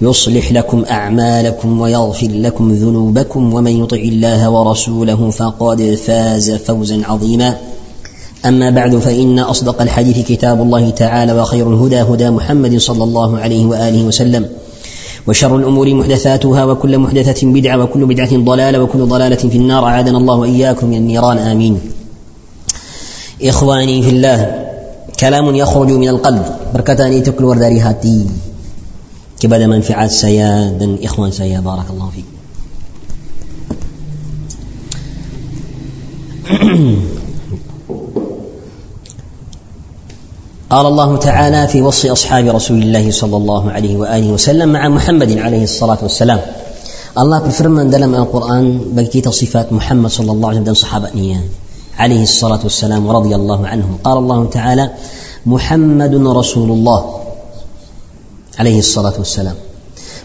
يصلح لكم أعمالكم ويغفر لكم ذنوبكم ومن يطع الله ورسوله فقد فاز فوزا عظيما. أما بعد فإن أصدق الحديث كتاب الله تعالى وخير الهدى هدى محمد صلى الله عليه وآله وسلم. وشر الأمور محدثاتها وكل محدثة بدعة وكل بدعة ضلالة وكل ضلالة في النار. أعاذنا الله وإياكم من النيران آمين. إخواني في الله كلام يخرج من القلب. بركتاني تكلور dari hati kepada manfaat saya dan ikhwan saya barakallahu fiik قال الله تعالى في وصف أصحاب رسول الله صلى الله عليه وآله وسلم مع محمد عليه الصلاة والسلام. الله dalam Al-Quran bagi kita sifat Muhammad sallallahu alaihi wasallam dan sahabatnya عليه الصلاة والسلام ورضي الله عنهم. قال الله تعالى محمد رسول الله. عليه الصلاة والسلام.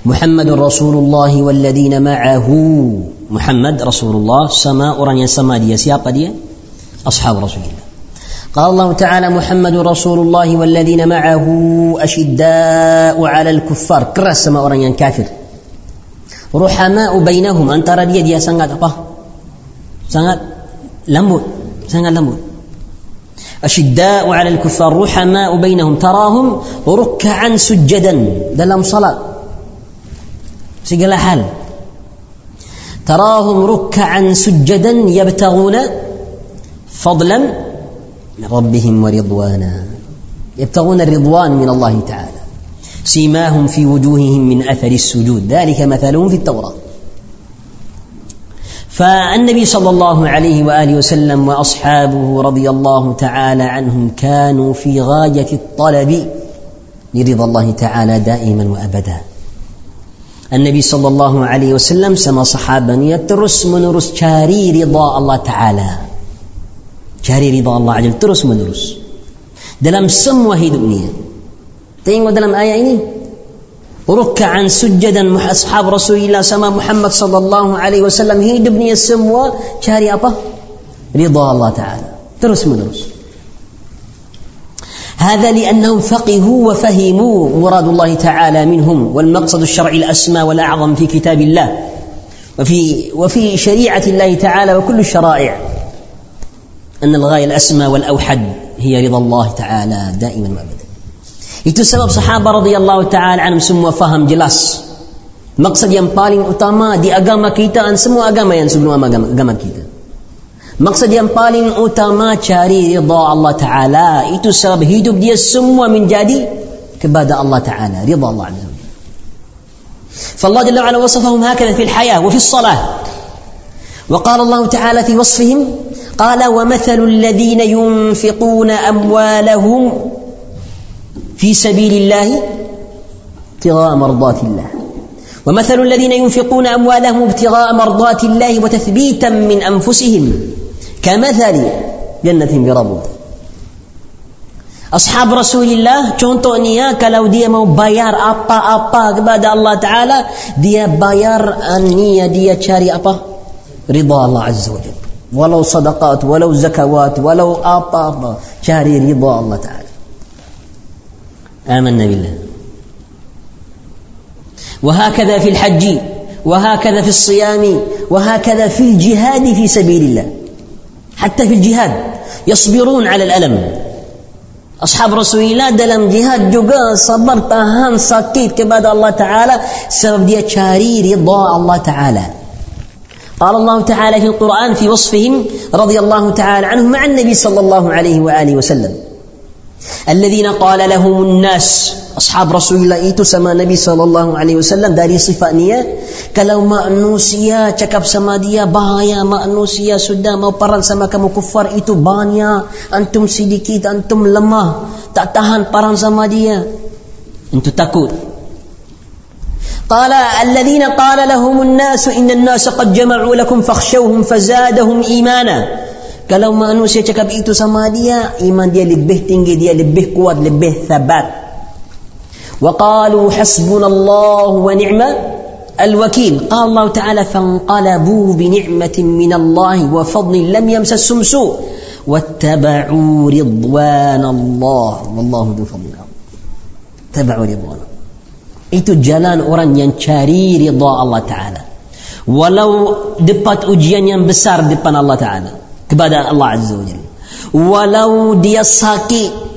محمد رسول الله والذين معه. محمد رسول الله. سما orang yang sama dia. Siapa dia? أصحاب رسول الله قال الله تعالى محمد رسول الله والذين معه أشداء على الكفار. Sama orang yang kafir. رحماء بينهم antara dia dia sangat apa? Sangat lembut. Sangat lembut. أشداء على الكفار رحماء بينهم تراهم ركعا سجدا dalam salat. Segala hal. تراهم ركعا سجدا يبتغون فضلا من ربهم ورضوانا. يبتغون الرضوان من الله تعالى. سيماهم في وجوههم من أثر السجود. ذلك مثلهم في التوراة. فالنبي صلى الله عليه وآله وسلم وأصحابه رضي الله تعالى عنهم كانوا في غاية الطلب لرضا الله تعالى دائما وأبدا. النبي صلى الله عليه وسلم سما صحابة terus menerus cari ridha Allah Ta'ala cari ridha Allah Azza terus menerus dalam semua hidupnya tengok dalam ayat ini ركعا سجدا أصحاب رسول الله سما محمد صلى الله عليه وسلم. hidupnya semua cari apa رضا الله تعالى. terus menerus هذا لأنهم فقهوا وفهموا مراد الله تعالى منهم والمقصد الشرعي الأسمى والأعظم في كتاب الله وفي وفي شريعة الله تعالى وكل الشرائع. أن الغاية الأسمى والأوحد هي رضا الله تعالى دائما وأبدا. Itu sebab sahabat radhiyallahu taala anhum semua faham jelas maksud yang paling utama di agama kita dan semua agama yang sebelum agama, agama kita. Maksud yang paling utama cari ridha Allah taala itu sebab hidup dia semua menjadi kepada Allah taala ridha Allah azza wajalla. فالله جل وعلا وصفهم هكذا في الحياة وفي الصلاة وقال الله تعالى في وصفهم قال ومثل الذين ينفقون أموالهم في سبيل الله ابتغاء مرضات الله. ومثل الذين ينفقون أموالهم ابتغاء مرضات الله وتثبيتا من أنفسهم كمثل جنة بربوة أصحاب رسول الله contoh ni ya kalau بايار أبا bayar apa-apa kepada Allah Ta'ala dia bayar niya dia رضا الله عز وجل ولو صدقات ولو زكوات ولو apa-apa cari رضا الله تعالى آمنا بالله. وهكذا في الحج وهكذا في الصيام وهكذا في الجهاد في سبيل الله. حتى في الجهاد يصبرون على الألم. أصحاب رسول الله dalam jihad juga sabar tahan sakit kepada Allah Ta'ala. Sebab dia cari ridha Allah Ta'ala. قال الله تعالى في القرآن في وصفهم رضي الله تعالى عنهم مع النبي صلى الله عليه وآله وسلم. الذين قال لهم الناس أصحاب رسول الله إيتو سما نبي صلى الله عليه وسلم dari sifatnya kalau manusia cakap sama dia bahaya manusia sudah mau perang sama kamu كفار itu banyak antum sedikit antum lemah تأتهان برن سما ديا أنت تقول قال الذين قال لهم الناس إن الناس قد جمعوا لكم فاخشوهم فزادهم إيمانا Kalau manusia cakap itu sama dia, iman dia lebih tinggi, dia lebih kuat, lebih thabat. وقالوا حسبنا الله ونعم الوكيل قال الله تعالى فانقلبوا بنعمة من الله وفضل لم يمسسهم سوء واتبعوا رضوان الله والله ذو فضل اتبعوا رضوان itu jalan orang yang cari ridha Allah Ta'ala walau dapat ujian yang besar depan Allah Ta'ala kepada Allah Azza wa Jalla. Walau dia sakit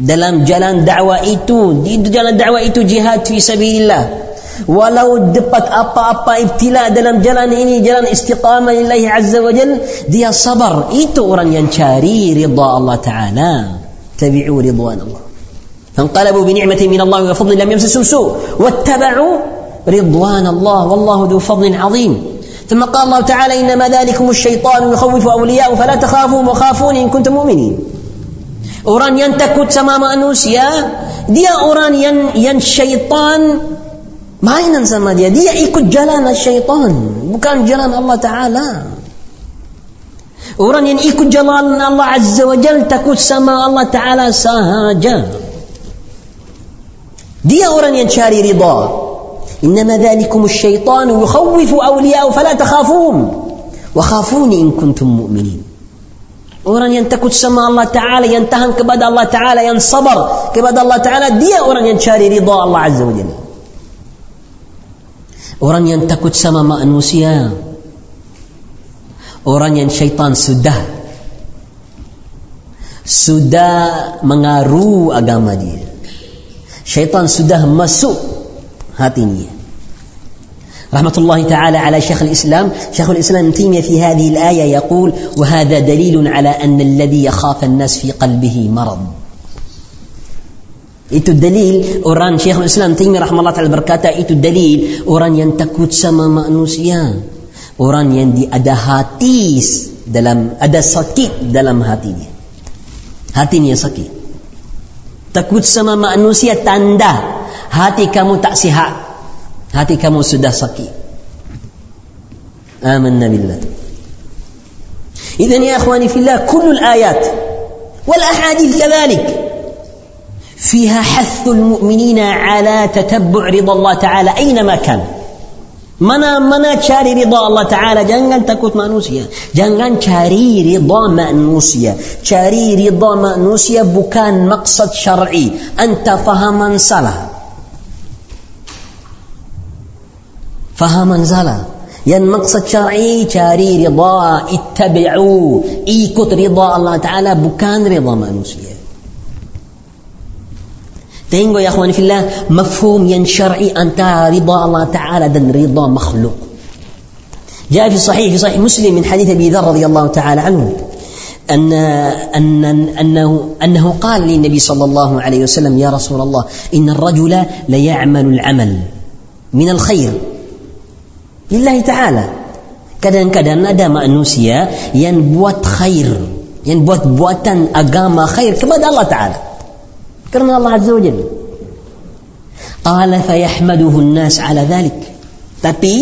dalam jalan dakwah itu, di jalan dakwah itu jihad fi sabilillah. Walau dapat apa-apa ibtila dalam jalan ini, jalan istiqamah lillahi azza wa jal, dia sabar. Itu orang yang cari ridha Allah Ta'ala. Tabi'u ridwan Allah. فانقلبوا بنعمة من الله وفضل لم يمسسهم سوء واتبعوا رضوان الله والله ذو فضل عظيم ثم قال الله تعالى إنما ذلكم الشيطان يخوف أولياء فلا تخافوا وخافون إن كنتم مؤمنين. أوران ين تكوت سماما أنوسيا. دي أوران ين, ين الشيطان ما ينن سما دي دي إيكو جلان الشيطان بكان جلان الله تعالى أوران ين إيكو جلال الله عز وجل تكوت سما الله تعالى سهاجا دي أوران ين شاري رضا إنما ذلكم الشيطان يخوف أولياءه فلا تخافون وخافوني إن كنتم مؤمنين. أوران ينتكت سماء الله تعالى ينتهم كبد الله تعالى ينصبر كبد الله تعالى دي أوران ينشاري رضا الله عز وجل أوران ينتكت سماء ما أنوسيا أوران ينشيطان سده سده مغارو أجامدي شيطان سده مسوء هاتينية رحمة الله تعالى على شيخ الإسلام شيخ الإسلام ابن تيمية في هذه الآية يقول وهذا دليل على أن الذي يخاف الناس في قلبه مرض itu dalil orang Syekhul Islam Taimiyah rahmatullah taala berkata itu dalil orang yang takut sama manusia orang yang di, ada hati dalam ada sakit dalam hatinya hatinya sakit takut sama manusia tanda hati kamu tak sihat hati kamu sudah sakit آمنا بالله إذن يا أخواني في الله كل الآيات والأحاديث كذلك فيها حث المؤمنين على تتبع رضا الله تعالى أينما كان mana mana cari ridha Allah Ta'ala jangan takut manusia jangan cari ridha manusia cari ridha manusia bukan maksud syar'i anta fahaman salah فهم انزلا ين مقصد شرعي شاري رضا اتبعوا ikut رضا الله تعالى bukan رضا manusia tengok يا أخواني في الله مفهوم ين شرعي antara رضا الله تعالى dan رضا مخلوق. جاء في صحيح في صحيح مسلم من حديث أبي ذر رضي الله تعالى عنه أن أن أنه أنه قال للنبي صلى الله عليه وسلم يا رسول الله إن الرجل ليعمل العمل من الخير. Lillahi ta'ala. Kadang-kadang ada manusia yang buat khair yang buat buatan agama khair kepada Allah Ta'ala. Kerana Allah Azza wa Jalla. Qala fayahmaduhu an-nas ala dhalik. Tapi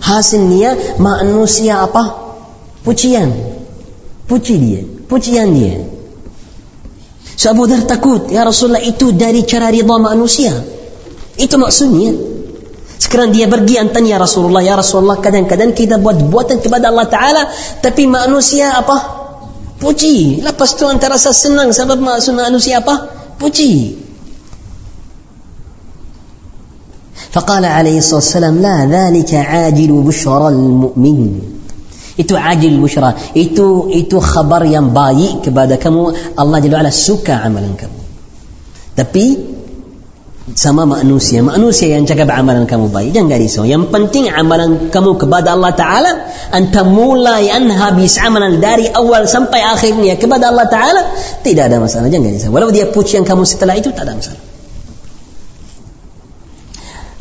hasilnya manusia apa? Pujian. Puji dia. Pujian dia. So Abu Dhar takut ya Rasulullah itu dari cara rida manusia. Itu maksudnya Sekarang dia pergi dan tanya Rasulullah, ya Rasulullah kadang-kadang kita buat buatan kepada Allah Ta'ala, tapi manusia apa? Puji. Lepas tu anda rasa senang sebab manusia apa? Puji. فقال عليه الصلاة والسلام لا ذلك عاجل بشرى المؤمن itu ajil bushra itu itu khabar yang baik kepada kamu Allah Jalla wa'ala suka amalan kamu tapi sama manusia. Manusia yang cakap amalan kamu baik. Jangan risau. Yang penting amalan kamu kepada Allah Ta'ala. Anta mulai habis amalan dari awal sampai akhirnya kepada Allah Ta'ala. Tidak ada masalah. Jangan risau. Walau dia puji yang kamu setelah itu, tak ada masalah.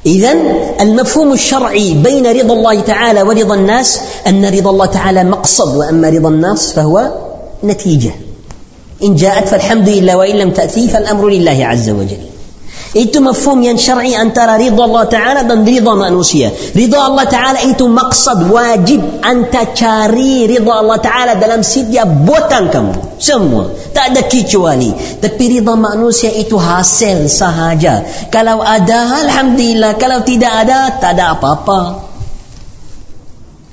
إذن المفهوم الشرعي بين رضا الله تعالى ورضا الناس أن رضا الله تعالى مقصد وأما رضا الناس فهو نتيجة إن جاءت فالحمد لله وإن لم تأتي فالأمر لله عز وجل Itu mafhum yang syar'i antara ridha Allah Ta'ala dan ridha manusia. Ridha Allah Ta'ala itu maksud wajib anda cari ridha Allah Ta'ala dalam setiap buatan kamu. Semua. Tak ada kecuali. Tapi ridha manusia itu hasil sahaja. Kalau ada, Alhamdulillah. Kalau tidak ada, tak ada apa-apa.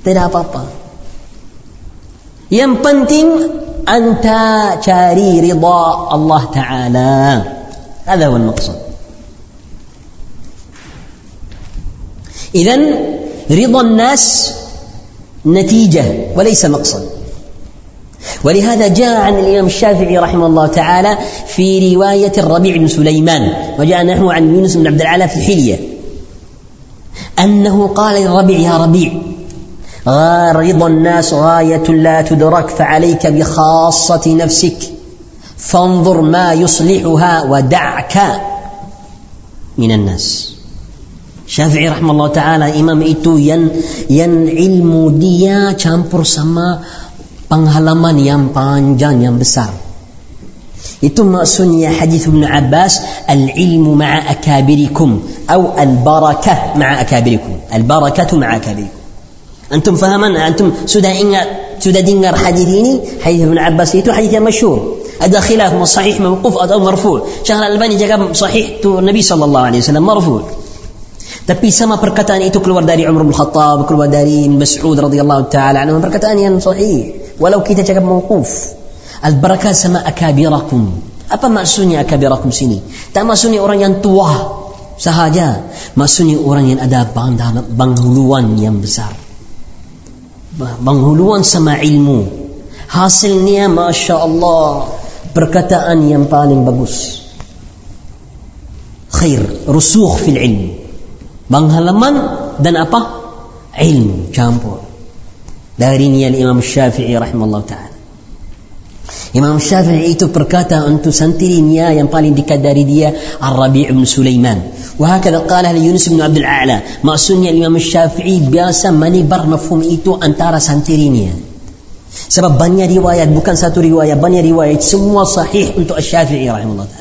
Tidak apa-apa. Yang penting anda cari ridha Allah Ta'ala. هذا هو المقصود إذا رضا الناس نتيجة وليس مقصد. ولهذا جاء عن الإمام الشافعي رحمه الله تعالى في رواية الربيع بن سليمان وجاء نحو عن يونس بن عبد العالى في الحلية. أنه قال للربيع يا ربيع رضا الناس غاية لا تدرك فعليك بخاصة نفسك فانظر ما يصلحها ودعك من الناس. Syafi'i rahmallahu taala imam itu yang yang ilmu dia campur sama penghalaman yang panjang yang besar. Itu maksudnya hadis Ibn Abbas al-ilmu ma'a akabirikum atau al-barakah ma'a akabirikum. Al-barakatu ma'a akabirikum. Antum fahaman? Antum sudah ingat sudah dengar hadis ini? Hadis Ibn Abbas itu hadis yang masyhur. Ada khilaf sahih mawquf atau marfu. Syekh Al-Albani jaga sahih tu Nabi sallallahu alaihi wasallam marfu. Tapi sama perkataan itu keluar dari Umar bin Khattab, keluar dari Mas'ud radhiyallahu taala anhu perkataan yang sahih. Walau kita cakap mauquf. Al-barakah sama akabirakum. Apa maksudnya akabirakum sini? Tak maksudnya orang yang tua sahaja. Maksudnya orang yang ada penghuluan yang besar. Penghuluan sama ilmu. Hasilnya Masya Allah perkataan yang paling bagus. Khair, rusuh fil ilmu Penghalaman dan apa? Ilmu campur. Dari niat Imam Syafi'i rahimahullah ta'ala. Imam Syafi'i itu berkata untuk santirinya yang paling dekat dari dia Ar-Rabi' bin Sulaiman. وهكذا قالها ليونس بن عبد الأعلى maksudnya Imam Syafi'i biasa menibar mafhum itu antara santirinya sebab banyak riwayat bukan satu riwayat banyak riwayat semua sahih untuk Syafi'i rahimahullah ta'ala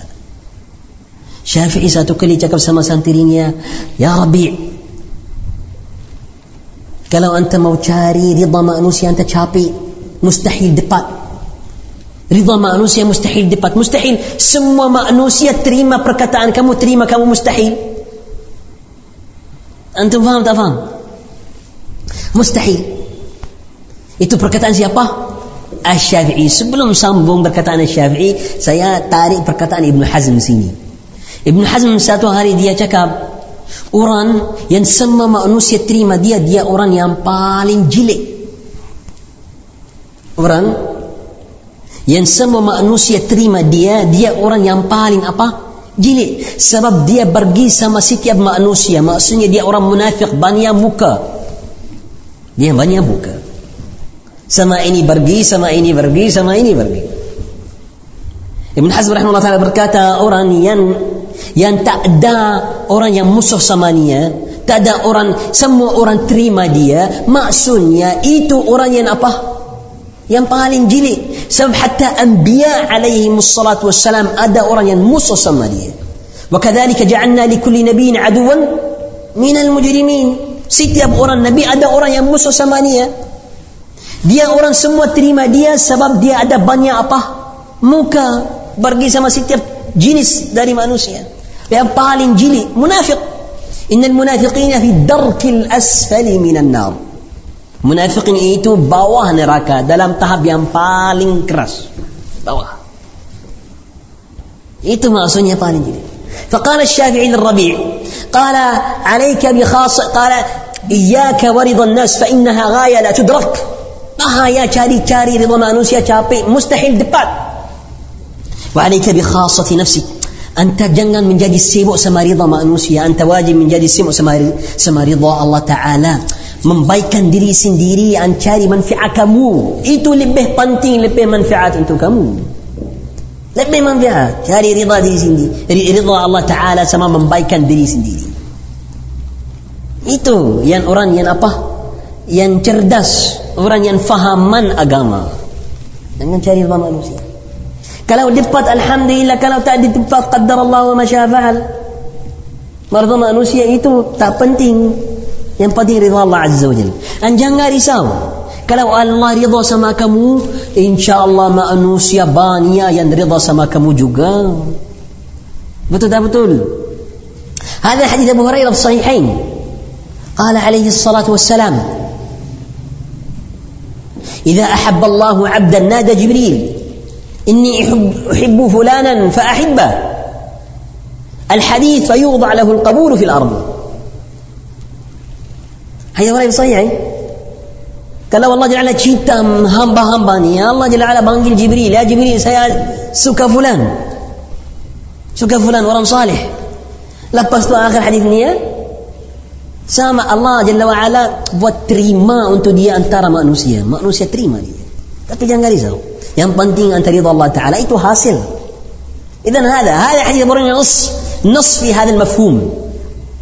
Syafi'i satu kali cakap sama santirinya, Ya Rabi' kalau anda mau cari rida manusia anda capek, mustahil dapat. Rida manusia mustahil dapat. Mustahil semua manusia terima perkataan kamu, terima kamu mustahil. Antum faham tak faham? Mustahil. Itu perkataan siapa? Asy-Syafi'i. Sebelum sambung perkataan Asy-Syafi'i, saya tarik perkataan Ibnu Hazm sini. Ibn Hazm satu hari dia cakap orang yang semua manusia terima dia dia orang yang paling jelek orang yang semua manusia terima dia dia orang yang paling apa? Jelek sebab dia pergi sama setiap manusia. Maksudnya dia orang munafik banyak muka dia banyak muka sama ini pergi sama ini pergi sama ini pergi. Ibn Hazm rahimahullah taala berkata orang yang yang tak ada orang yang musuh sama dia tak ada orang semua orang terima dia maksudnya itu orang yang apa yang paling jeli sebab hatta anbiya alaihi wassalatu wassalam ada orang yang musuh sama dia وكذلك جعلنا لكل نبي عدوا من المجرمين setiap orang nabi ada orang yang musuh sama dia dia orang semua terima dia sebab dia ada banyak apa muka pergi sama setiap جنس داري مانوسيا. بها بال جلي منافق. إن المنافقين في الدرك الأسفل من النار. منافق itu bawah neraka. dalam عذاب yang paling keras bawah itu ما أصنع بالين jadi فقال الشافعي للربيع. قال عليك بخاصة قال إياك ورضا الناس فإنها غاية لا تدرك. mau cari cari رضا manusia tapi مستحيل dapat. وعليك بخاصتك anta anta mesti menjadi sibuk sama رضا manusia Anta wajib mesti sibuk sama, sama rida الله تعالى Membaikan diri sendiri dan cari manfaat kamu. Itu lebih penting lebih manfaat untuk kamu. Lebih manfaat. Cari rida diri sendiri rida Allah Ta'ala sama membaikan diri sendiri. Itu yang orang yang apa? Yang cerdas. Orang yang fahaman agama. Jangan cari rida manusia. Kalau dapat Alhamdulillah Kalau tak dapat Qaddar Allah wa masyafa'al Marza manusia itu tak penting Yang penting rida Allah Azza wa Jal Dan jangan risau Kalau Allah rida sama kamu InsyaAllah manusia bania yang rida sama kamu juga Betul tak betul? هذا حديث أبو هريرة في الصحيحين قال عليه الصلاة والسلام إذا أحب الله عبدا نادى جبريل إني أحب فلانا فأحبه. الحديث فيوضع له القبول في الأرض. هذا ولا صحيح؟ قال والله جل وعلا شيتا هامبا همباني يا الله جل وعلا بانجي جبريل. يا جبريل سيا سكا فلان. سكا فلان ورم صالح. لبستوا آخر حديث نية سامع الله جل وعلا. وتريما أنتو دي أن انتارا مانوسيا. مانوسيا تريما دي تبي غريزه Yang penting antara ridha Allah Ta'ala itu hasil. إذا هذا هذا حديث أبو هريرة نص نص في هذا المفهوم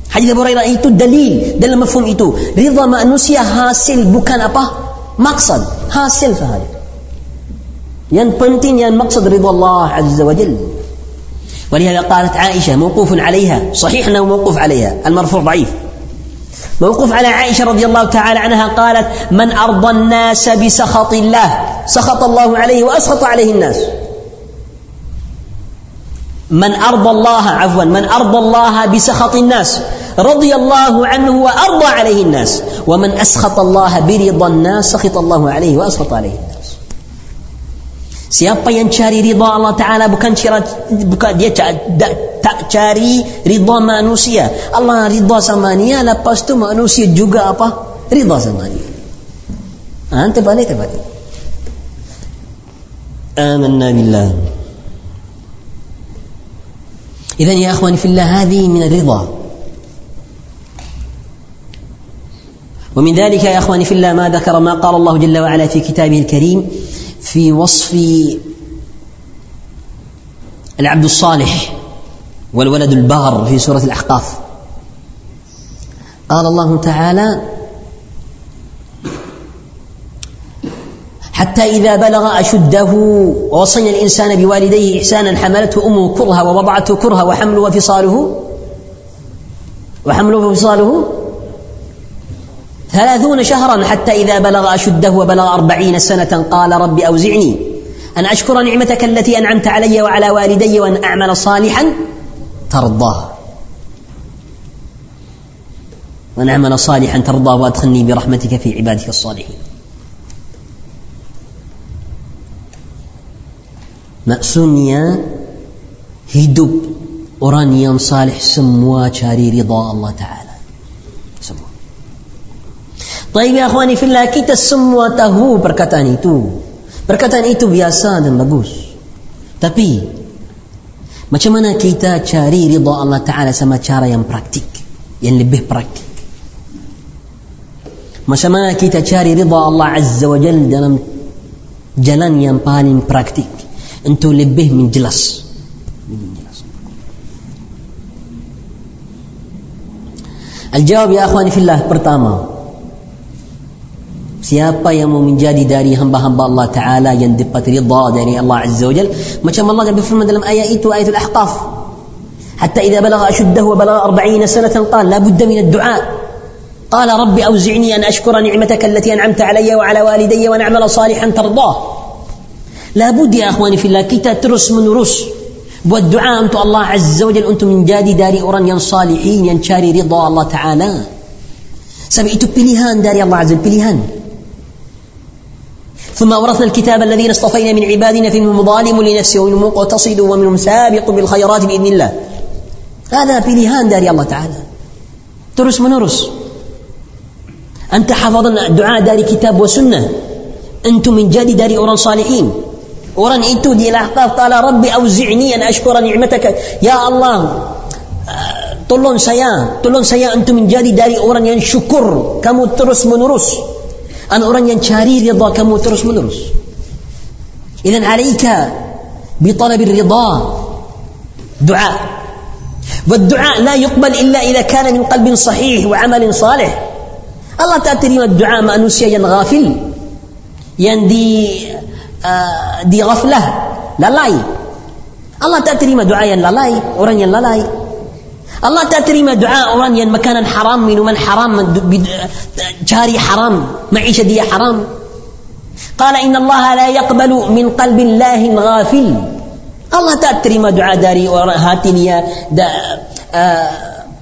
حديث أبو هريرة itu dalil dalam mafhum itu ridha manusia hasil bukan apa maksud hasil sahaja yang penting yang maksud ridha Allah Azza wa Jalla ولهذا قالت عائشة موقوف عليها صحيح أنه موقوف عليها المرفوع ضعيف موقوف على عائشة رضي الله تعالى عنها قالت من أرضى الناس بسخط الله سخط الله عليه وأسخط عليه الناس. من أرضى الله عفوا من أرضى الله بسخط الناس رضي الله عنه وأرضى عليه الناس ومن أسخط الله برضا الناس سخط الله عليه وأسخط عليه الناس. Siapa yang cari ridha Allah Ta'ala bukan, cira, bukan dia tak cari ridha manusia. Allah ridha sama dia, lepas tu manusia juga apa? Ridha sama dia. Ha, terbalik, terbalik. آمنا بالله إذا يا أخواني في الله هذه من الرضا ومن ذلك يا أخواني في الله ما ذكر ما قال الله جل وعلا في كتابه الكريم في وصف العبد الصالح والولد البار في سورة الأحقاف. قال الله تعالى حتى إذا بلغ أشده ووصينا الإنسان بوالديه إحسانا حملته أمه كرها ووضعته كرها وحمله وفصاله. وحمله وفصاله؟ ثلاثون شهرا حتى إذا بلغ أشده وبلغ أربعين سنة قال رب أوزعني أن أشكر نعمتك التي أنعمت علي وعلى والدي وأن أعمل صالحا ترضاه. وأن أعمل صالحا ترضاه وأدخلني برحمتك في عبادك الصالحين. maksudnya hidup orangnya صالح semua cari رضا الله تعالى. سموا طيب يا أخواني في الله kita semua tahu perkataan itu perkataan itu biasa bagus تبي macam mana kita cari ridha Allah Ta'ala sama cara yang praktik yang lebih praktik macam mana kita cari ridha Allah Azza wa Jal dalam jalan yang paling praktik انتو lebih menjelas الجواب يا اخواني في الله pertama Siapa yang mau menjadi dari hamba-hamba Allah Ta'ala yang dapat rida dari Allah Azza wa Jal Macam Allah berfirman dalam ayat itu, ayat Al-Ahqaf حتى إذا بلغ أشده وبلغ أربعين سنة قال لا بد من الدعاء قال رب أوزعني أن أشكر نعمتك التي أنعمت علي وعلى والدي وأن أعمل صالحا ترضاه لابد يا اخواني في الله kita terus menerus buat doa untuk Allah Azza wa Jalla untuk menjadi dari orang yang salihin yang cari ridha Allah Taala. Sebab itu pilihan dari Allah Azza pilihan. ثم أورثنا الكتاب الذين اصطفينا من عبادنا فيهم مظالم لنفسه ومنهم مقتصد ومنهم سابق بالخيرات بإذن الله. هذا في بليهان داري الله تعالى. ترس منرس أنت حفظنا الدعاء داري كتاب وسنة. أنتم من جاد داري أورا صالحين. أورا إنتو دي الأحقاف قال ربي أوزعني أن أشكر نعمتك. يا الله. آه، طلون سيا طلون سيا أنتم من جاد داري أورا ينشكر. كم ترس منرس رس أن أرني شاري رضا كم ترش منرش إذا عليك بطلب الرضا دعاء. والدعاء لا يقبل إلا إذا كان من قلب صحيح وعمل صالح. الله تأتي الدعاء ما نسي ينغافل يندي آه دي غفلة. لا لاي الله تأتي دعاء لا لاي أرني لا لاي الله تاتري ما دعاء اورانيا مكانا حرام من من حرام من جاري حرام معيشة دي حرام. قال إن الله لا يقبل من قلب الله غافل الله تاتري ما دعاء داري هاتني دا آه،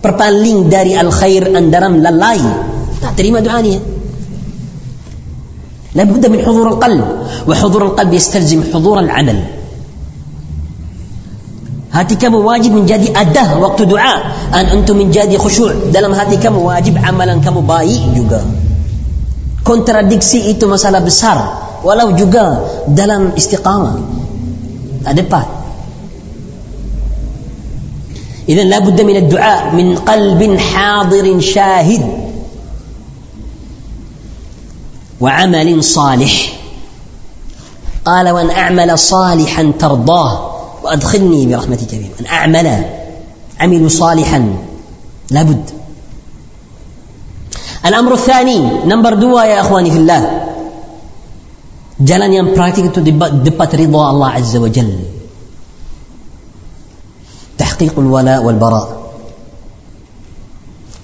بربالين داري الخير أندرم لله تاتري ما دعاني لا بد من حضور القلب وحضور القلب يستلزم حضور العمل. Hati kamu wajib menjadi adah waktu doa dan untuk menjadi khusyuk dalam hati kamu wajib amalan kamu baik juga kontradiksi itu masalah besar walau juga dalam istiqamah ada pat إذا لا بد من الدعاء من قلب حاضر شاهد وعمل صالح قال وأن أعمل صالحا ترضاه وأدخلني برحمتك بهم أن أعمل عمل صالحا. لابد. الأمر الثاني nombor dua يا أخواني في الله. jalan yang praktik tu رضا الله عز وجل. تحقيق الولاء والبراء.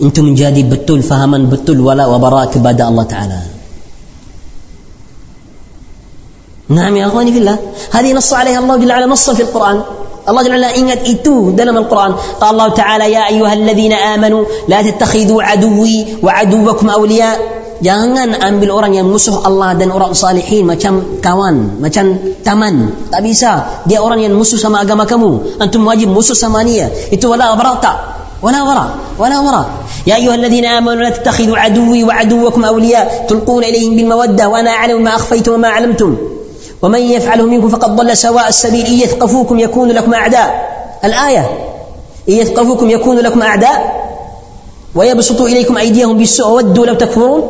antum menjadi betul fahaman betul ولاء وبراء kepada الله تعالى. نعم يا أخواني في الله هذه نص عليها الله جل وعلا نصا في القرآن الله جل وعلا ingat itu dalam القرآن قال الله تعالى يا أيها الذين آمنوا لا تتخذوا عدوي وعدوكم أولياء Jangan ambil orang yang musuh Allah dan orang salihin macam kawan, macam taman. Tak bisa. Dia orang yang musuh sama agama kamu. Antum wajib musuh sama dia. Itu wala bara tak. ولا وراء ولا وراء يا أيها الذين آمنوا لا تتخذوا عدوي وعدوكم أولياء تلقون إليهم بالمودة وأنا أعلم ما أخفيتم وما علمتم ومن يفعله منكم فقد ضل سواء السبيل. إن يثقفوكم يكونوا لكم أعداء. الآية. إن يثقفوكم يكونوا لكم أعداء. ويبسطوا إليكم أيديهم بالسوء. ودوا لو تكفرون.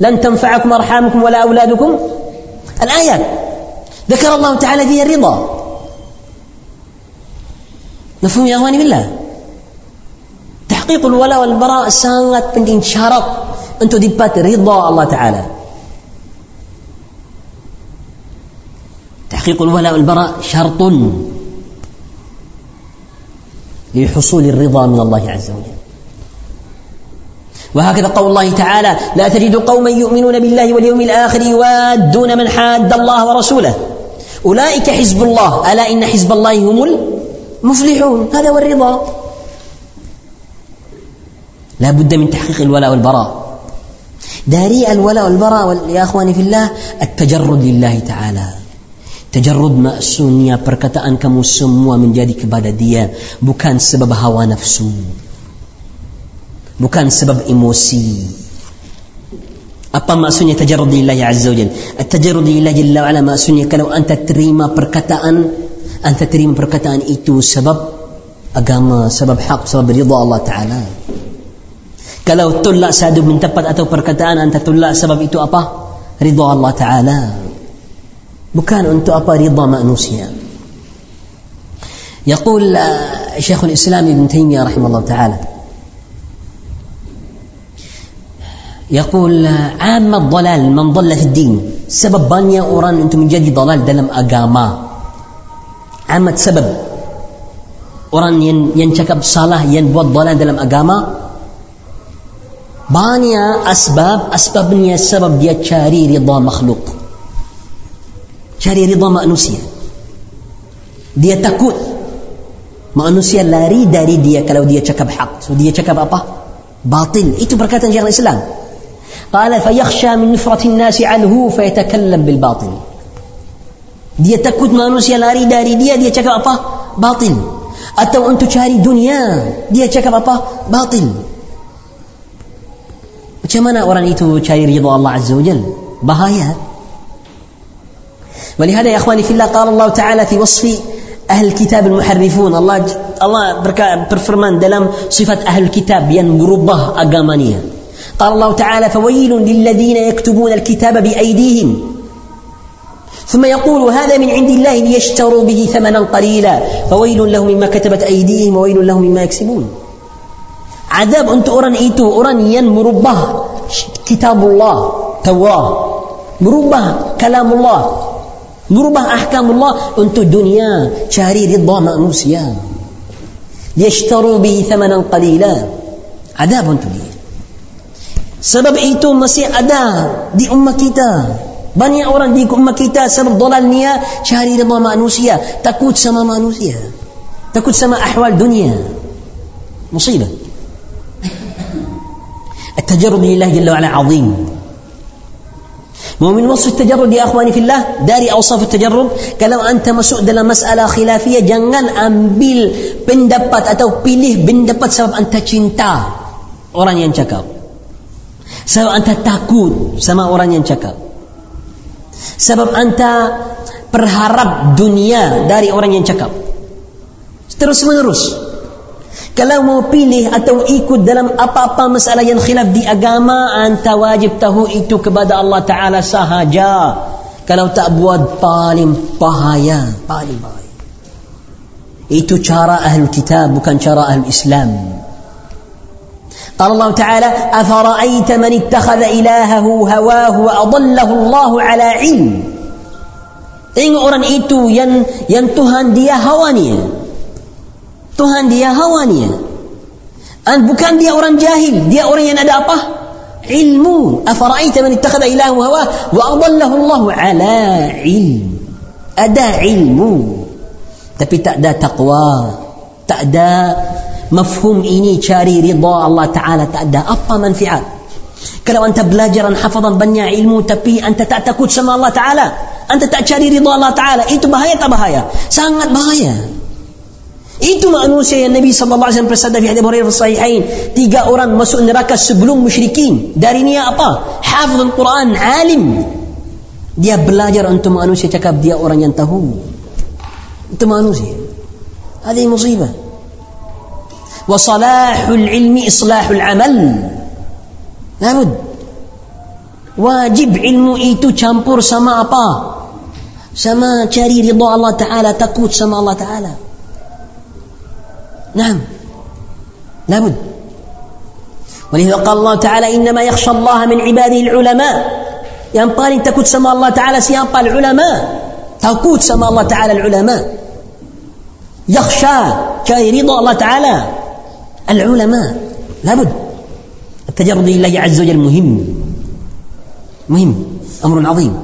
لن تنفعكم أرحامكم ولا أولادكم. الآيات ذكر الله تعالى فيها الرضا. مفهوم يا أخواني بالله؟ تحقيق الولاء والبراء sangat penting. syarat untuk dapat ridha Allah Taala تحقيق الولاء والبراء شرط لحصول الرضا من الله عز وجل. وهكذا قول الله تعالى لا تجد قوما يؤمنون بالله واليوم الآخر يوادون من حاد الله ورسوله. أولئك حزب الله. ألا إن حزب الله هم المفلحون؟ هذا هو الرضا. لا بد من تحقيق الولاء والبراء. داري الولاء والبراء يا أخواني في الله التجرد لله تعالى. Tajarrud maksudnya perkataan kamu semua menjadi kepada dia bukan sebab hawa nafsu. Bukan sebab emosi. Apa maksudnya tajarrud lillahi azza wa jalla? Tajarrud lillahi jalla wa ala maksudnya kalau anta terima perkataan anta terima perkataan itu sebab agama, sebab hak, sebab ridha Allah Ta'ala. Kalau tullah sadu min tempat atau perkataan anta tullah sebab itu apa? Ridha Allah Ta'ala. Bukan untuk apa ridha manusia يقول شيخ الإسلام ابن تيمية رحمه الله تعالى. يقول عامة الضلال من ضل في الدين. سبب بانيا أوران أنتم من جدي ضلال دلم أقاما. عامة سبب. أوران ينشكب صلاة ينبوت ضلال دلم أقاما. بانيا أسباب أسباب نيا السبب ديا شاري رضا مخلوق. شاري رضا مأنوسيا ديا تكوت manusia lari dari dia kalau dia cakap hak. So dia cakap apa? Batil. Itu perkataan Syekhul Islam. قال فيخشى من نفرة الناس عنه فيتكلم بالباطل dia takut manusia lari dari dia dia cakap apa batil atau untuk cari dunia dia cakap apa batil macam mana orang itu cari ridha Allah Azza wa Jal bahaya ولهذا يا إخواني في الله قال الله تعالى في وصف أهل الكتاب المحرفون. الله الله berfirman dalam صفة أهل الكتاب yang berubah agamanya قال الله تعالى فويل للذين يكتبون الكتاب بأيديهم. ثم يقول هذا من عند الله ليشتروا به ثمنا قليلا. فويل لهم مما كتبت أيديهم وويل لهم مما يكسبون. عذاب أنت أوران إيتو. أوران ين مرباه كتاب الله. تواه مرباه كلام الله. Merubah ahkam Allah untuk dunia cari ridha manusia liyashtaru bihi thamanan qalila adab untuk dia sebab itu masih ada di ummah kita banyak orang di ummah kita sebab dalalnya cari ridha manusia takut sama manusia takut sama ahwal dunia musibah التجرد لله جل وعلا عظيم ومن وصف التجرد يا اخواني في الله داري اوصاف التجرد kalau anta masuk dalam masalah khilafiyah jangan ambil pendapat atau pilih pendapat sebab anta cinta orang yang cakap sebab anta takut sama orang yang cakap sebab anta berharap dunia dari orang yang cakap terus menerus Kalau mau pilih atau ikut dalam apa-apa masalah yang khilaf di agama, anta wajib tahu itu kepada Allah Ta'ala sahaja. Kalau tak buat paling bahaya. Paling bahaya. Itu cara ahli kitab, bukan cara ahli Islam. قال الله تعالى أفرأيت من اتخذ إلهه هواه وأضله الله على علم Tengok orang itu yang yang Tuhan dia hawanya. Tuhan dia hawanya. Dan bukan dia orang jahil, dia orang yang ada apa? Ilmu. Afara'aita man ittakhadha ilahu hawa wa adallahu Allah ala ilm. Ada ilmu. Tapi tak ada taqwa. Tak ada mafhum ini cari ridha Allah Ta'ala. Tak ada apa manfaat. Kalau anda belajar dan hafazan banyak ilmu tapi anda tak takut sama Allah Ta'ala. Anda tak cari ridha Allah Ta'ala. Itu bahaya tak bahaya? Sangat bahaya. Itu manusia yang Nabi Wasallam bersabda di hadith Hurairah Sahihain. Tiga orang masuk neraka sebelum musyrikin. Dari niat apa? Hafiz Quran, alim. Dia belajar untuk manusia cakap dia orang yang tahu. Itu manusia. Ada musibah. Wasalahul ilmi islahul amal. Namun. Wajib ilmu itu campur sama apa? Sama cari rida Allah Ta'ala. Takut sama Allah Ta'ala. نعم. لابد. ولذا قال الله تعالى إنما يخشى الله من عباده العلماء. yang paling takut sama Allah Ta'ala siapa ulama takut sama Allah Ta'ala ulama يخشى cari رضا الله تعالى العلماء. لابد. التجرد لله عز وجل مهم. مهم. أمر عظيم.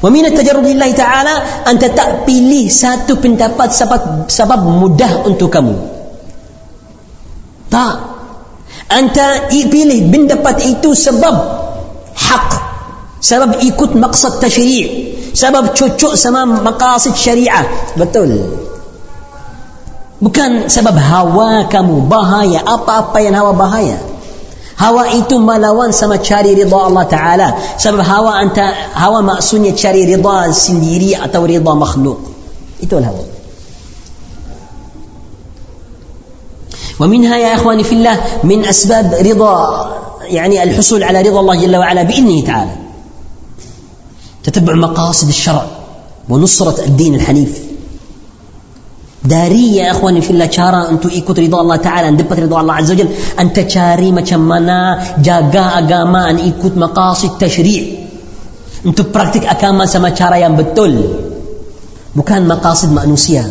Wa min at-tajarrudillahi ta'ala anta tak pilih satu pendapat sebab sebab mudah untuk kamu. Tak. Anta pilih pendapat itu sebab hak. Sebab ikut maksud tasyri'. Sebab cocok sama maqasid syariah. Betul. Bukan sebab hawa kamu bahaya. Apa-apa yang hawa bahaya. هوا انت ما لوان سما تشاري رضا الله تعالى سبب هوا انت هوا ما اسوني تشاري رضا سنديري اتو رضا مخلوق ايتو الهوا ومنها يا اخواني في الله من اسباب رضا يعني الحصول على رضا الله جل وعلا باذنه تعالى تتبع مقاصد الشرع ونصره الدين الحنيف dari ya akhwani fillah cara untuk ikut ridha Allah Ta'ala dan dapat ridha Allah Azza Jal anta cari macam mana jaga agama dan ikut maqasid tashri' untuk praktik agama sama cara yang betul. Bukan maqasid manusia.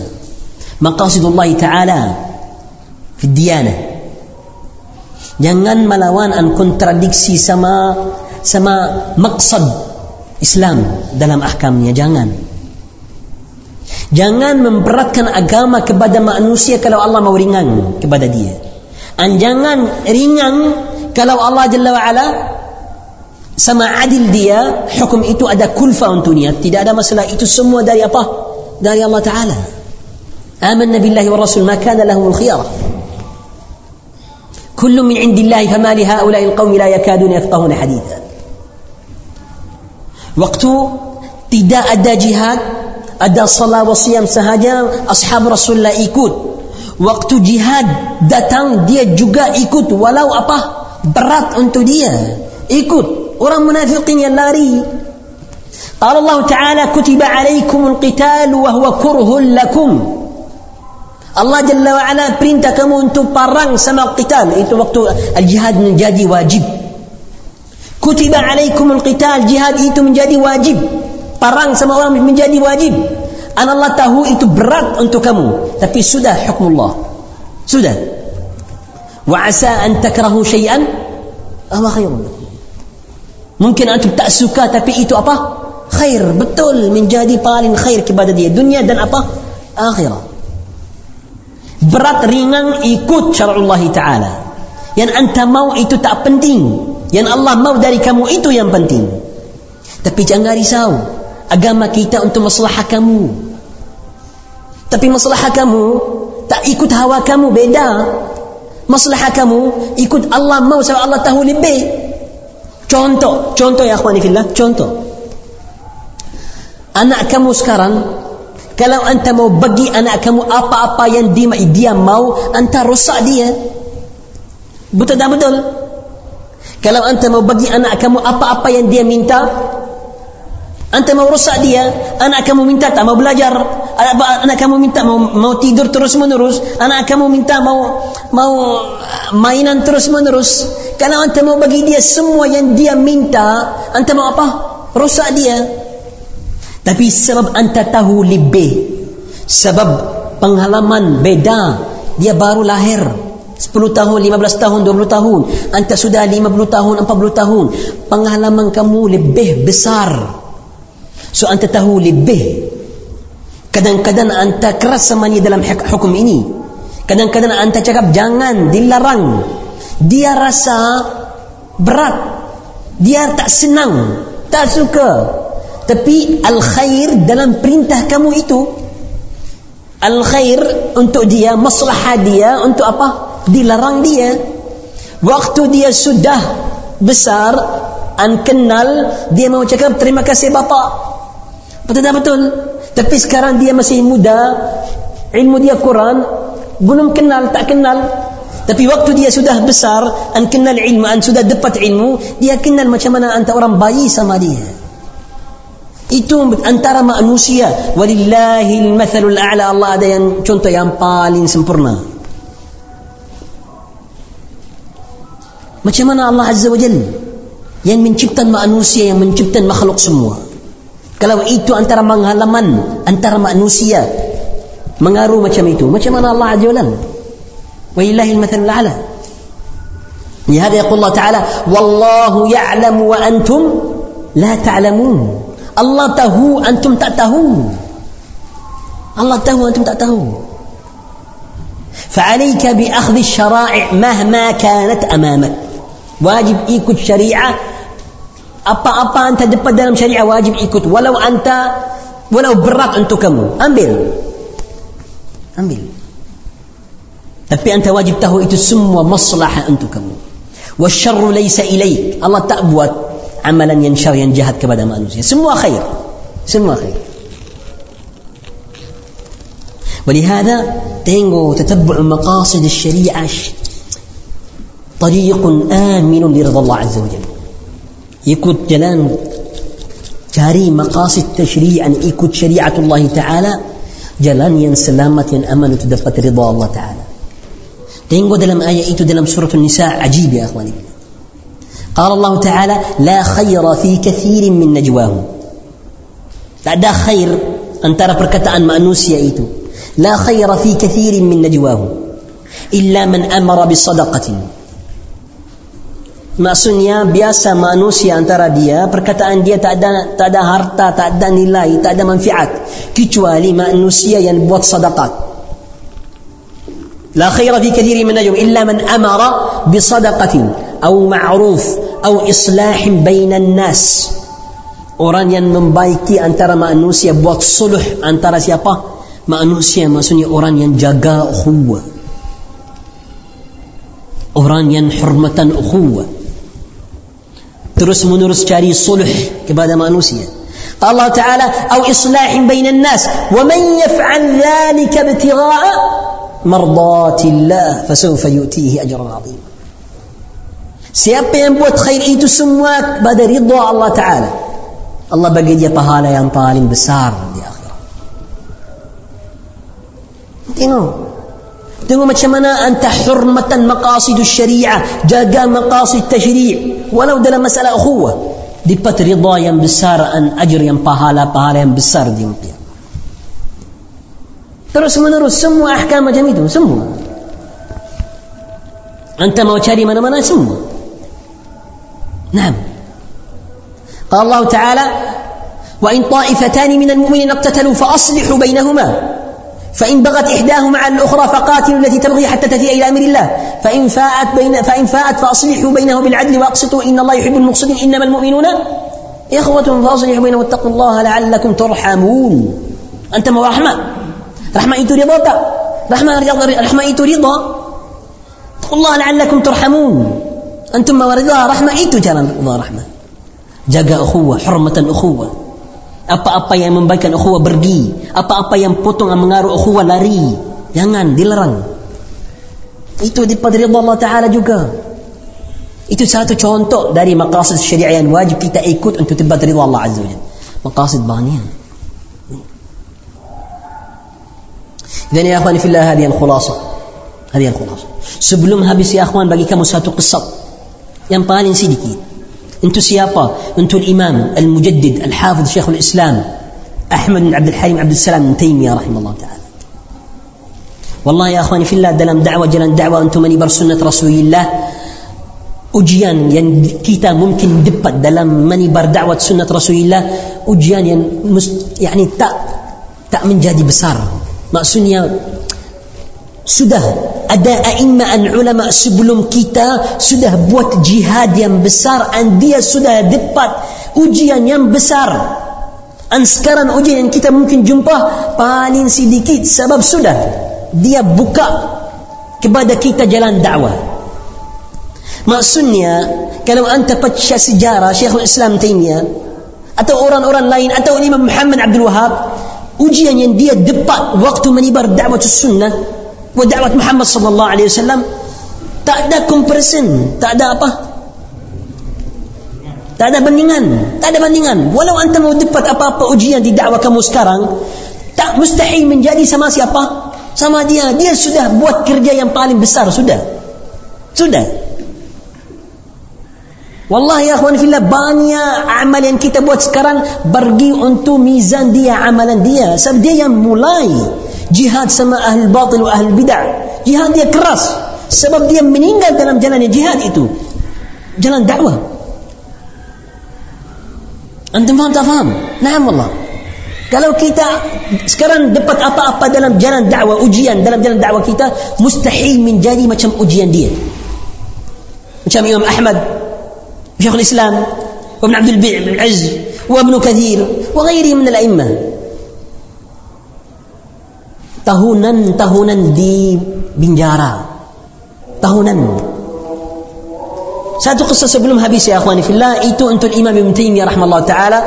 Maqasid Allah Ta'ala. Fi diyanah jangan melawan dan kontradiksi sama sama maksud Islam dalam ahkamnya. Jangan Jangan memberatkan agama kepada manusia kalau Allah mau ringan kepada dia. Dan jangan ringan kalau Allah Jalla wa'ala sama adil dia, hukum itu ada kulfa untuk dia. Tidak ada masalah. Itu semua dari apa? Dari Allah Ta'ala. آمنا بالله والرسول ما كان لهم الخيار كل من عند الله فما لهؤلاء القوم لا يكادون يفقهون حديثا وقت tidak ada jihad ada salat wasiam sahaja ashab Rasulullah ikut waktu jihad datang dia juga ikut walau apa berat untuk dia ikut orang munafikin yang lari قال الله تعالى كتب عليكم القتال وهو كره لكم Allah Jalla wa'ala perintah kamu untuk parang sama qital itu waktu al-jihad menjadi wajib kutiba alaikum al-qital jihad itu menjadi wajib parang sama orang menjadi wajib. Allah tahu itu berat untuk kamu. Tapi sudah hukmullah. Sudah. Wa asa an takrahu syai'an ahwa khairun mungkin antum tak suka tapi itu apa? Khair. Betul. Menjadi paling khair kepada dia. Dunia dan apa? Akhirat berat ringan ikut syara'ullah ta'ala. Yang anta mau itu tak penting. Yang Allah mau dari kamu itu yang penting. Tapi jangan risau agama kita untuk masalah kamu. Tapi masalah kamu tak ikut hawa kamu beda. Masalah kamu ikut Allah mau sebab Allah tahu lebih. Contoh contoh ya akhwani fillah contoh. Anak kamu sekarang kalau anda mau bagi anak kamu apa-apa yang dia, dia mau anda rosak dia. Betul tak betul? Kalau anda mau bagi anak kamu apa-apa yang dia minta anda mau rosak dia anak kamu minta tak mau belajar. Anak kamu minta mau, mau tidur terus menerus anak kamu minta mau mau mainan terus menerus kalau anda mau bagi dia semua yang dia minta anda mau apa? Rosak dia. Tapi sebab anda tahu lebih sebab pengalaman beda dia baru lahir. 10 tahun, 15 tahun, 20 tahun. Anda sudah 50 tahun, 40 tahun. Pengalaman kamu lebih besar so anda tahu lebih. Kadang-kadang anda keras sama dia dalam hukum ini. Kadang-kadang anda cakap jangan dilarang. Dia rasa berat. Dia tak senang tak suka. Tapi al khair dalam perintah kamu itu al khair untuk dia maslahah dia untuk apa? Dilarang dia. Waktu dia sudah besar an kenal dia mau cakap terima kasih bapa betul tak betul? Tapi sekarang dia masih muda. Ilmu dia kurang. Belum kenal tak kenal. Tapi waktu dia sudah besar an kenal ilmu an sudah dapat ilmu dia kenal macam mana antara orang bayi sama dia. Itu antara manusia. Walillahil mathalul a'la. Allah ada yang contoh yang paling sempurna. Macam mana Allah Azza wa Jal yang menciptakan manusia yang menciptakan makhluk semua kalau itu antara menghalaman antara manusia mengaruh macam itu macam mana Allah Azza wa Jal walillahil mathalul a'la لهذا يقول الله تعالى والله يعلم وأنتم لا تعلمون Allah tahu antum tak tahu Allah tahu antum tak tahu فعليك بأخذ الشرائع مهما كانت أمامك واجب ikut syariah apa-apa anda dapat dalam syariah wajib ikut walau anta walau berat untuk kamu ambil ambil tapi anta wajib tahu itu semua masalah untuk kamu والشر ليس إليك Allah tak buat amalan yang syar yang jahat kepada manusia semua khair ولهذا تنجو تتبع مقاصد الشريعة طريق آمن لرضا الله عز وجل يكون جلان جاري مقاصد تشريعا يكون شريعة الله تعالى. جلان ين سلامة ين أمن تدفت رضا الله تعالى. تنقو دلم آية إيتو دلم سورة النساء. عجيب يا أخواني. قال الله تعالى لا خير في كثير من نجواهم. لا خير. أن ترى بركة أن مأنوس يا إيتو. لا خير في كثير من نجواهم. إلا من أمر بصدقة. maksudnya biasa manusia antara dia perkataan dia tak ada tak ada harta tak ada nilai tak ada manfaat kecuali manusia yang buat sedekah لا خير في كثير من نجوم إلا من أمر بصدقة أو معروف أو إصلاح بين الناس orang yang membaiki antara manusia buat suluh antara siapa manusia maksudnya orang yang jaga ukhuwah orang yang hormatan ukhuwah ترس منرس جاري صلح كبادة ما نوسيه قال الله تعالى أو إصلاح بين الناس ومن يفعل ذلك ابتغاء مرضات الله فسوف يؤتيه أجرا عظيما. Siapa yang خير إيتو itu semua pada الله تعالى الله Allah bagi dia pahala yang paling besar di دعوا ما شمنا أن تحرمة مقاصد الشريعة جاء مقاصد التشريع ولو دل مسألة أخوة دي بات رضا ينبسار أن أجر ينبهالا بهالا ينبسار دي مقيا ترس من رس سموا أحكام جميدة سموا أنت ما وشاري من منا سموا نعم قال الله تعالى وإن طائفتان من المؤمنين اقتتلوا فأصلحوا بينهما فإن بغت إحداهما على الأخرى فقاتلوا التي تبغي حتى تفيء إلى أمر الله. فإن فاءت بين فإن فاءت فأصلحوا بينه بالعدل وأقسطوا إن الله يحب المقسطين. إنما المؤمنون إخوة فأصلحوا بينهم واتقوا الله لعلكم ترحمون. أنت ما رحمة. رحمة إيتو رضا. رحمة رحمة إيتو رضا. اتقوا الله لعلكم ترحمون. أنتم ما رضا. رحمة إيتو جرى الله رحمة. جاء أخوة حرمة أخوة. Apa-apa yang membaikkan ukhuwah pergi apa-apa yang potong dan mengaruh ukhuwah lari. Jangan dilarang. Itu daripada Allah Ta'ala juga. Itu satu contoh dari maqasid syariah yang wajib kita ikut untuk tiba ridha Allah Azza wa maqasid banyak. Dan ya akhwan fillah hadiah khulasa. Hadiah khulasa. Sebelum habis ya akhwan bagi kamu satu kisah. Yang paling sedikit انتو سياقة انتو الإمام المجدد الحافظ شيخ الإسلام أحمد بن عبد الحليم عبد السلام بن تيمية رحمه الله تعالى. والله يا أخواني في الله دلم دعوة جلن دعوة أنتم من برسنة رسول الله. ujian yang kita mungkin dapat dalam menibar dakwat sunnat Rasulullah ujian yang yani tak tak menjadi besar maksudnya sudah ada a'imman ulama sebelum kita sudah buat jihad yang besar dan dia sudah dapat ujian yang besar. Dan sekarang ujian yang kita mungkin jumpa paling sedikit sebab sudah dia buka kepada kita jalan dakwah. Maksudnya kalau anda baca sejarah Syekhul Islam Taimiyah atau orang-orang lain atau Imam Muhammad Abdul Wahab ujian yang dia dapat waktu menibar dakwah sunnah dakwah Muhammad sallallahu alaihi wasallam tak ada comparison, tak ada apa? Tak ada bandingan, tak ada bandingan. Walau anda mau dapat apa-apa ujian di dakwah kamu sekarang, tak mustahil menjadi sama siapa? Sama dia. Dia sudah buat kerja yang paling besar sudah. Sudah. والله يا أخواني في الله banyak amal yang kita buat sekarang pergi untuk mizan dia amalan dia. Sebab dia yang mulai. جهاد سما أهل الباطل وأهل البدع جهاد keras sebab dia meninggal dalam jalan جهاد itu jalan دعوة antum فهمت أفهم نعم والله kalau kita sekarang dapat apa apa dalam jalan دعوة ujian dalam jalan دعوة kita مستحيل من جاني ما كم أجيان دي كم إمام أحمد شيخ الإسلام وابن عبد البيع بن عز وابن كثير وغيرهم من الأئمة tahunan-tahunan di penjara. Tahunan. Satu kisah sebelum habis ya akhwani fillah itu untuk Imam Ibn Taimiyah rahmallahu taala.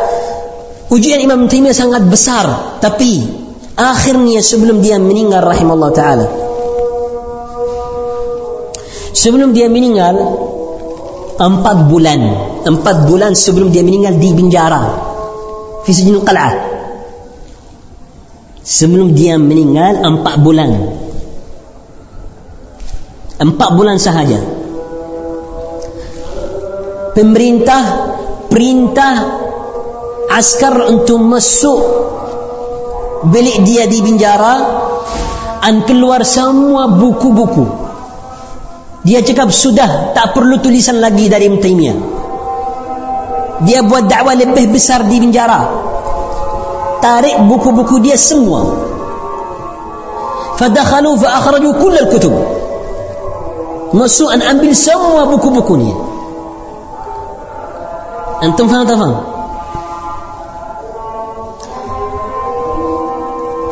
Ujian Imam Ibn Taimiyah sangat besar, tapi akhirnya sebelum dia meninggal rahimallahu taala. Sebelum dia meninggal empat bulan, empat bulan sebelum dia meninggal di penjara. Fi sijnul qal'ah sebelum dia meninggal empat bulan. Empat bulan sahaja. Pemerintah perintah askar untuk masuk bilik dia di penjara dan keluar semua buku-buku. Dia cakap sudah tak perlu tulisan lagi dari Ibn dia buat dakwah lebih besar di penjara tarik buku-buku dia semua fadakhalu fa akhraju kull al-kutub masuk dan ambil semua buku-buku ni antum faham tak faham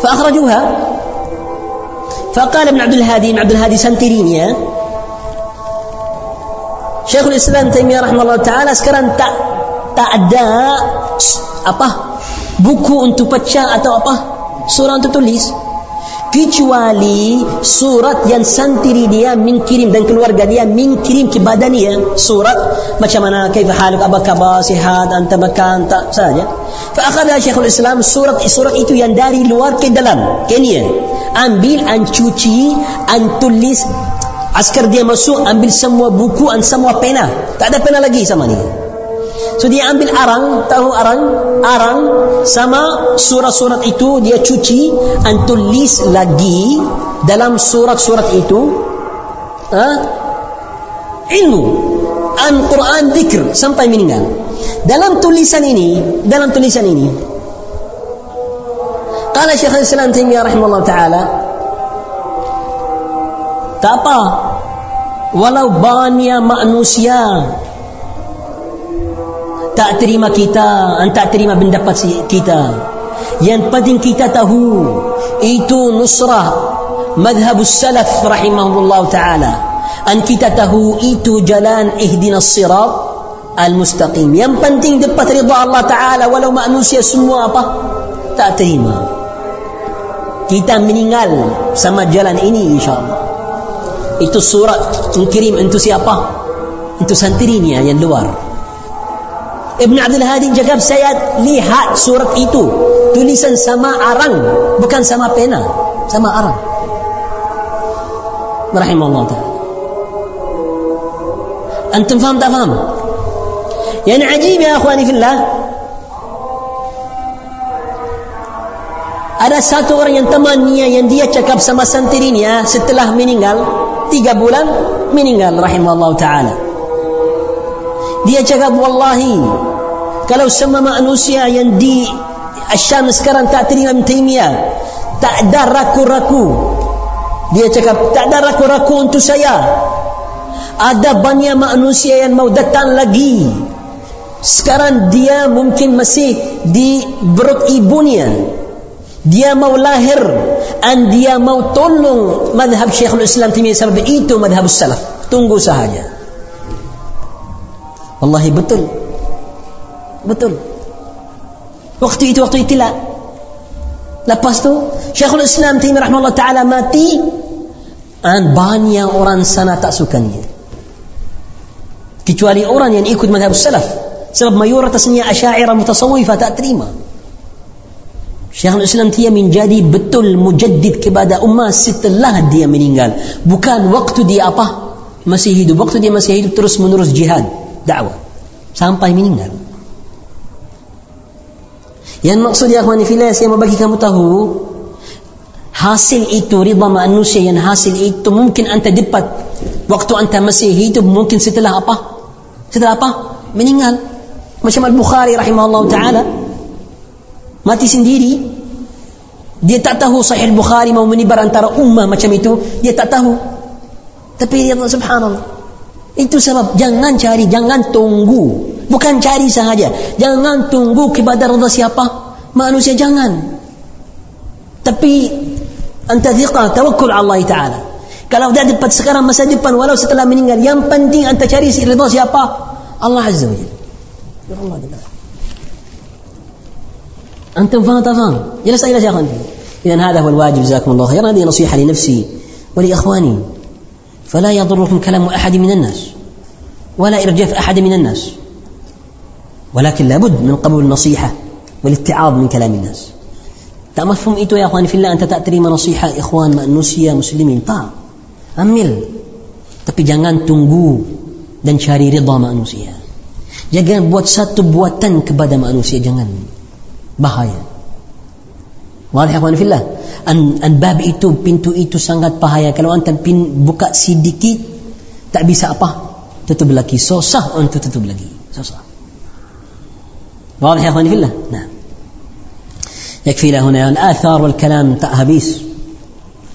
فأخرجوها فقال ابن عبد الهادي ابن عبد الهادي سنترينيا شيخ الإسلام تيمية رحمه الله تعالى sekarang tak tak ada apa buku untuk pecah atau apa? Surah untuk tulis. Kecuali surat yang santri dia mengirim dan keluarga dia mengirim kepada dia. Surat macam mana kaifa haluk apa khabar sihat anta makan tak saja fa akhadha syekhul islam surat surat itu yang dari luar ke dalam. Kenya ambil an cuci an tulis askar dia masuk ambil semua buku an semua pena. Tak ada pena lagi sama ni So dia ambil arang, tahu arang? Arang sama surat-surat itu dia cuci dan tulis lagi dalam surat-surat itu ha? ilmu an Quran zikr sampai meninggal. Dalam tulisan ini, dalam tulisan ini Kala Syekh Islam Taimiyah rahimahullah taala tak apa walau banyak manusia tak terima kita tak terima pendapat kita. Yang penting kita tahu itu nusrah madhab salaf rahimahullah ta'ala. An kita tahu itu jalan ihdina sirat al-mustaqim. Yang penting dapat rida Allah ta'ala walau manusia semua apa tak terima. Kita meninggal sama jalan ini insyaAllah. Itu surat mengirim untuk siapa? Untuk santrinya yang luar Ibn Abdul Hadi cakap saya lihat surat itu. Tulisan sama arang bukan sama pena sama arang. Rahimahullah ta'ala. Antum faham tak faham? Yang ajib ya akhwani fillah ada satu orang yang temannya yang dia cakap sama santrinya setelah meninggal tiga bulan meninggal rahimahullah ta'ala. Dia cakap wallahi kalau semua manusia yang di Asyam sekarang tak Ibn Taymiyah tak ada raku-raku. Dia cakap tak ada raku-raku untuk saya. Ada banyak manusia yang mau datang lagi. Sekarang dia mungkin masih di perut ibunya. Dia mau lahir dan dia mau tolong madhab Syekhul Islam Taimiyah sebab itu madhab salaf. Tunggu sahaja. Wallahi betul betul waktu itu waktu itilah lepas tu Syekhul Islam Taimiyah rahimahullah taala mati dan banyak orang sana tak sukanya kecuali orang yang ikut madhab salaf sebab mayoritasnya asyairah mutasawwifah tak terima Syekhul Islam dia menjadi betul mujaddid kepada ummah setelah dia meninggal bukan waktu dia apa masih hidup waktu dia masih hidup terus menerus jihad dakwah sampai meninggal yang maksudnya akhwani fillah saya mau bagi kamu tahu hasil itu rida manusia yang hasil itu mungkin anda dapat waktu anda masih hidup mungkin setelah apa? Setelah apa? Meninggal. Macam Al-Bukhari rahimahullah ta'ala. Mati sendiri. Dia tak tahu sahih Bukhari mau menibar antara ummah macam itu. Dia tak tahu. Tapi dia subhanallah. Itu sebab jangan cari jangan tunggu bukan cari sahaja jangan tunggu kepada rida siapa manusia jangan tapi anta thiqah tawakkul Allah taala kalau dah dapat sekarang masa depan walau setelah meninggal yang penting anta cari rida siapa Allah azza wa jalla ya Allah أنتم فهم تفهم جلس إلى شيخ إذا هذا هو الواجب جزاكم الله خيرا هذه نصيحة لنفسي ولإخواني فلا يضركم كلام أحد من الناس ولا إرجاف أحد من الناس ولكن لابد من قبول النصيحة والاتعاظ من كلام الناس tak mafhum itu ya akhwan fillah anta tak terima nasihat ikhwan manusia muslimin tak ambil tapi jangan tunggu dan cari rida manusia jangan buat satu buatan kepada manusia jangan bahaya Wadah akhwan fillah an, an bab itu pintu itu sangat bahaya kalau anda pin, buka sedikit tak bisa apa tutup lagi susah untuk tutup lagi susah واضح يا أخواني في الله؟ نعم. يكفي له هنا. الآثار والكلام تاع هبيس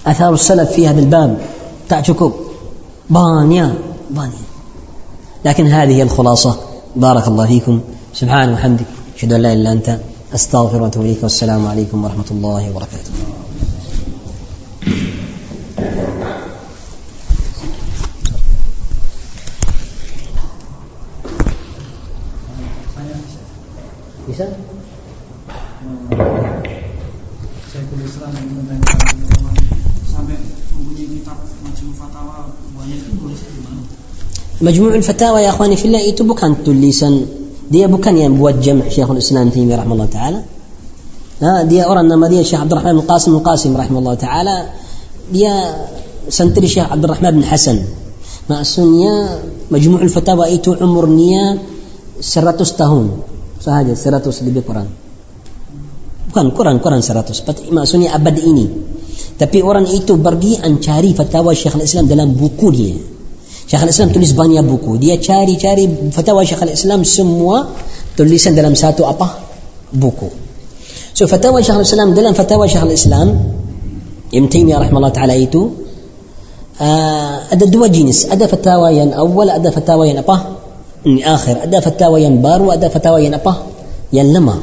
آثار السلف في هذا الباب تاع شكوب بانيا بانيا لكن هذه الخلاصة. بارك الله فيكم. سبحانه وحمدك أشهد أن لا إله إلا أنت. أستغفر وأتوب إليك. والسلام عليكم ورحمة الله وبركاته. النساء مجموع الفتاوى يا أخواني في الله itu bukan tulisan dia bukan يعني buat جمع شيخ الإسلام ابن تيمية رحمه الله تعالى. ada orang nama dia الشيخ عبد الرحمن القاسم القاسم رحمه الله تعالى. dia santri الشيخ عبد الرحمن بن حسن. maksud مجموع الفتاوى itu umurnya seratus tahun sahaja 100 lebih kurang bukan kurang kurang 100 maksudnya abad ini tapi orang itu pergi mencari fatwa شيخ الإسلام dalam buku dia Syekh Islam tulis banyak buku dia cari-cari fatwa Syekh Islam semua tulisan dalam satu apa buku so fatwa Syekh Islam dalam fatwa Syekh Islam Ibn Taymiyah rahimahullah taala itu uh, ada dua jenis ada fatwa yang awal ada fatwa yang apa ini akhir ada fatwa yang baru ada fatwa yang apa yang lama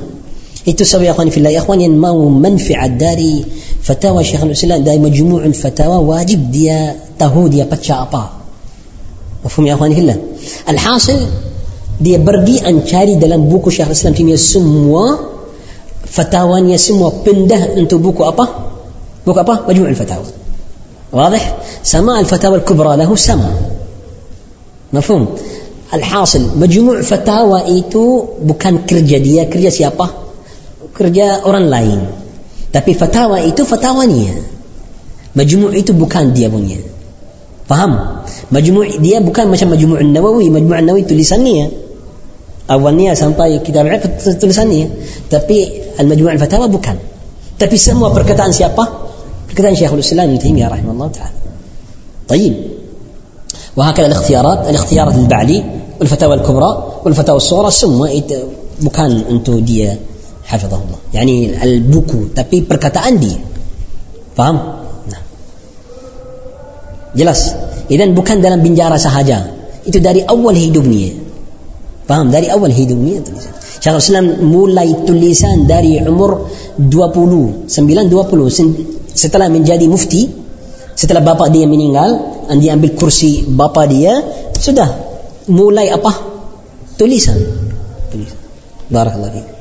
itu sebab ya fillah ikhwan yang mau manfaat dari fatwa Syekh Islam dari majmu' fatwa wajib dia tahu dia baca apa mafhum ya fillah alhasil dia pergi mencari dalam buku Syekh Islam Taimiyah semua fatwanya semua pindah untuk buku apa buku apa majmu' fatwa واضح سماع الفتاوى الكبرى له سما مفهوم الحاصل مجموع فتاوى itu bukan kerja dia kerja siapa kerja orang lain. Tapi fatwa itu fatwanya. Majmu' itu bukan dia punya. Faham? Majmu' dia bukan macam Majmu' Nawawi. Majmu' Nawawi tulisannya. Awalnya sampai kita lihat tulisannya. Tapi Al-Majmu' Al-Fatawa bukan. Tapi semua perkataan siapa? Perkataan Syekhul Islam Ibn Taimiyah rahimahullah taala. طيب وهكذا الاختيارات الاختيارات البعلي والفتاوى الكبرى والفتاوى semua itu bukan untuk dia. Hafizahullah. Yani al buku tapi perkataan dia. Faham? Nah. jelas? Idan bukan dalam binjara sahaja. Itu dari awal hidupnya faham? Dari awal hidupnya tulisan Syekh Islam mulai tulisan dari umur 29 20 setelah menjadi mufti setelah bapa dia meninggal dia ambil kursi bapa dia sudah mulai apa? Tulisan. Tulisan. Barakallahu